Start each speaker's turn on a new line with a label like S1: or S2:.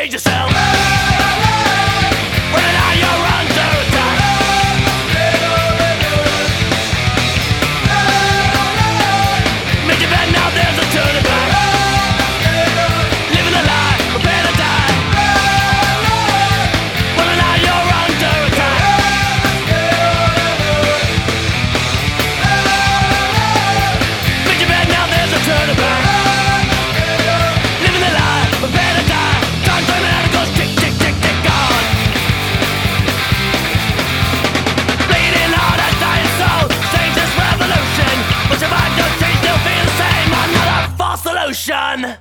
S1: made yourself on.